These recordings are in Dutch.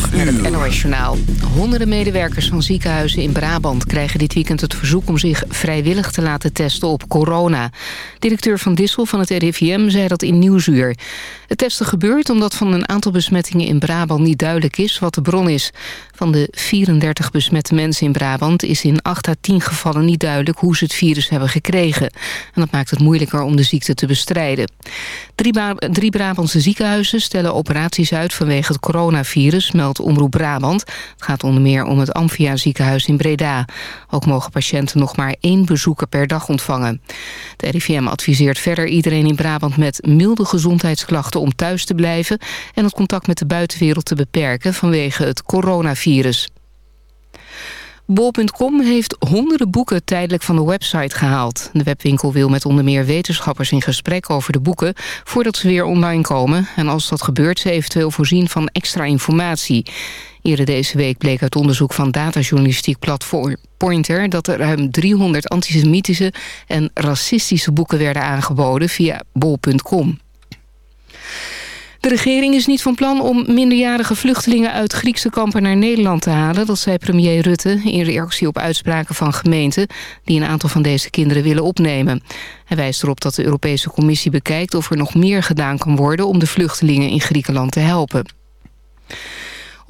Blok met het NOS Journaal. Honderden medewerkers van ziekenhuizen in Brabant krijgen dit weekend het verzoek om zich vrijwillig te laten testen op corona. Directeur Van Dissel van het RIVM zei dat in Nieuwsuur. Het testen gebeurt omdat van een aantal besmettingen in Brabant niet duidelijk is wat de bron is. Van de 34 besmette mensen in Brabant is in 8 à 10 gevallen niet duidelijk hoe ze het virus hebben gekregen. En dat maakt het moeilijker om de ziekte te bestrijden. Drie, drie Brabantse ziekenhuizen stellen operaties uit vanwege het coronavirus, meldt Omroep Brabant. Het gaat onder meer om het Amphia ziekenhuis in Breda. Ook mogen patiënten nog maar één bezoeker per dag ontvangen. De RIVM adviseert verder iedereen in Brabant met milde gezondheidsklachten om thuis te blijven en het contact met de buitenwereld te beperken vanwege het coronavirus. Bol.com heeft honderden boeken tijdelijk van de website gehaald. De webwinkel wil met onder meer wetenschappers in gesprek over de boeken... voordat ze weer online komen. En als dat gebeurt, ze eventueel voorzien van extra informatie. Eerder deze week bleek uit onderzoek van datajournalistiek platform Pointer... dat er ruim 300 antisemitische en racistische boeken werden aangeboden via bol.com. De regering is niet van plan om minderjarige vluchtelingen uit Griekse kampen naar Nederland te halen. Dat zei premier Rutte in reactie op uitspraken van gemeenten die een aantal van deze kinderen willen opnemen. Hij wijst erop dat de Europese Commissie bekijkt of er nog meer gedaan kan worden om de vluchtelingen in Griekenland te helpen.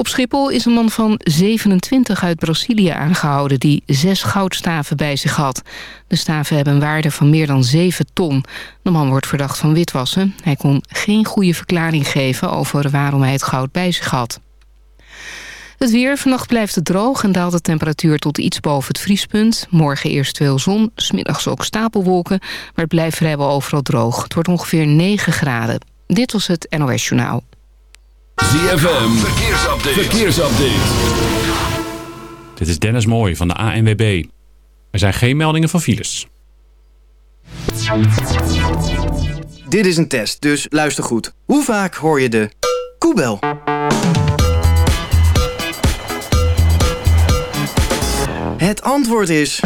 Op Schiphol is een man van 27 uit Brazilië aangehouden... die zes goudstaven bij zich had. De staven hebben een waarde van meer dan 7 ton. De man wordt verdacht van witwassen. Hij kon geen goede verklaring geven over waarom hij het goud bij zich had. Het weer. Vannacht blijft het droog en daalt de temperatuur tot iets boven het vriespunt. Morgen eerst veel zon, smiddags ook stapelwolken. Maar het blijft vrijwel overal droog. Het wordt ongeveer 9 graden. Dit was het NOS Journaal. ZFM, verkeersupdate. verkeersupdate. Dit is Dennis Mooij van de ANWB. Er zijn geen meldingen van files. Dit is een test, dus luister goed. Hoe vaak hoor je de koebel? Het antwoord is...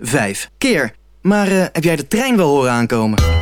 Vijf keer. Maar uh, heb jij de trein wel horen aankomen?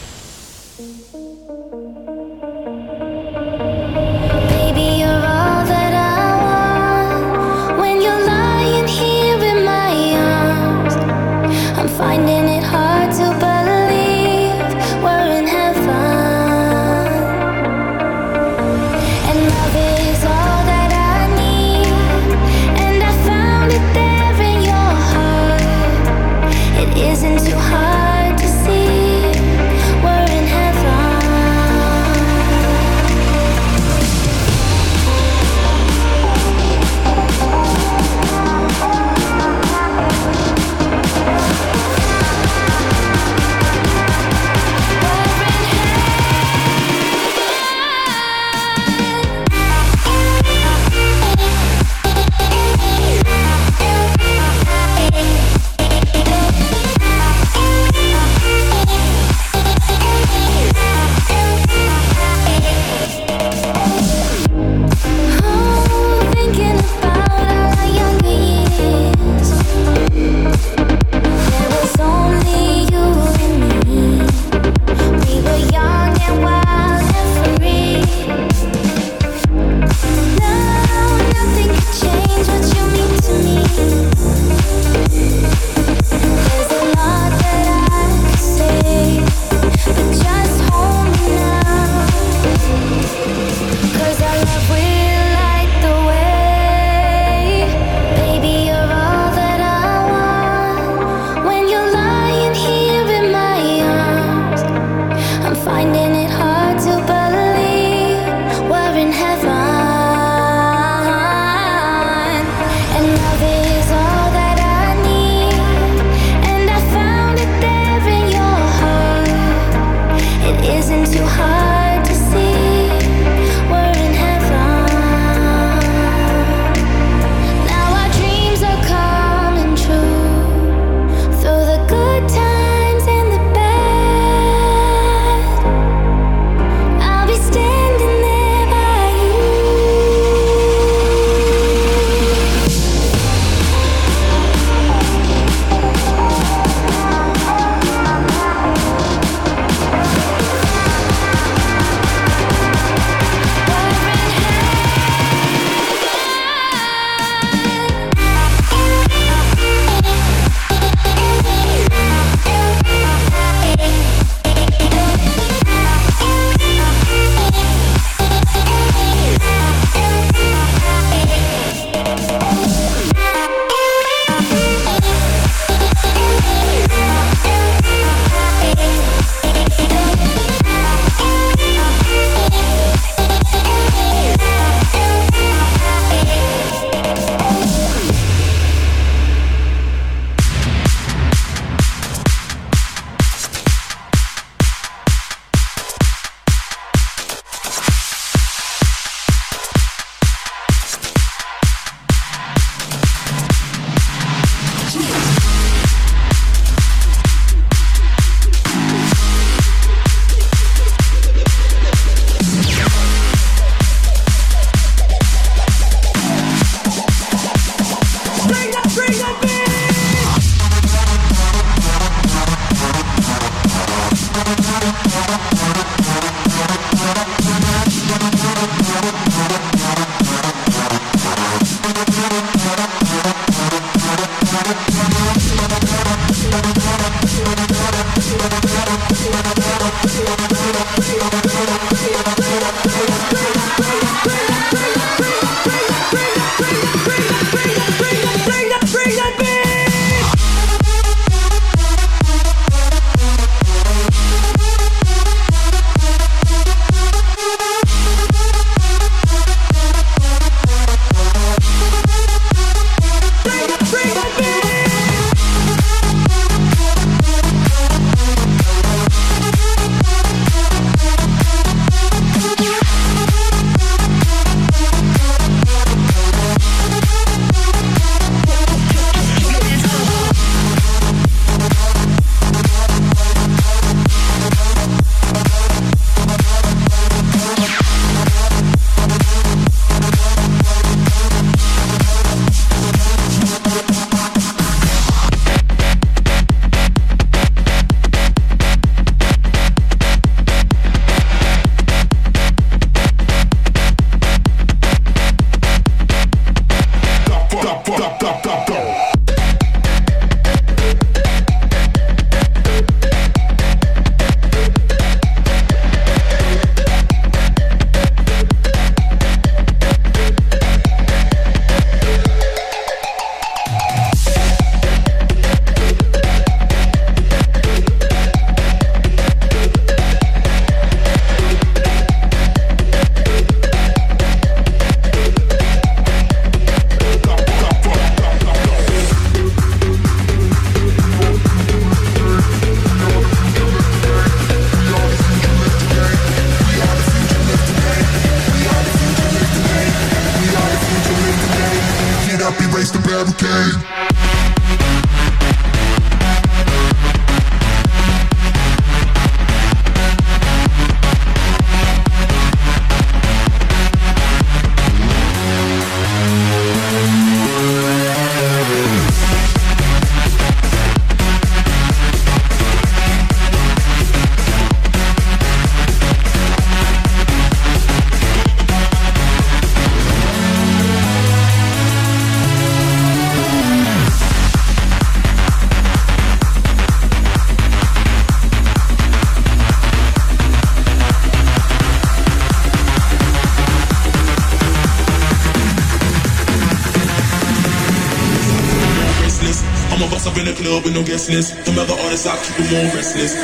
up in the club with no guest list. the other artists, I keep them all restless.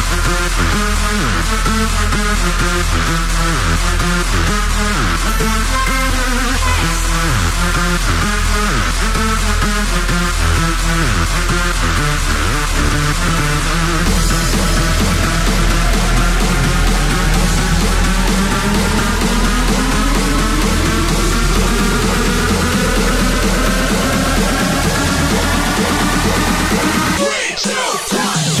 Three, two, one.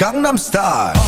Gangnam Style.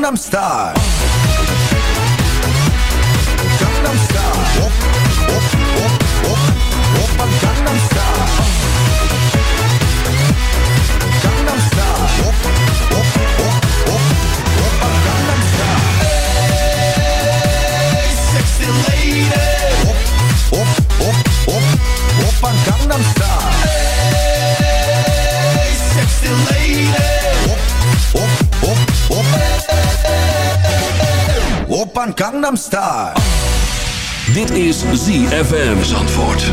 gangnam style. Gangnam Style. Dit is ZFM Zandvoort.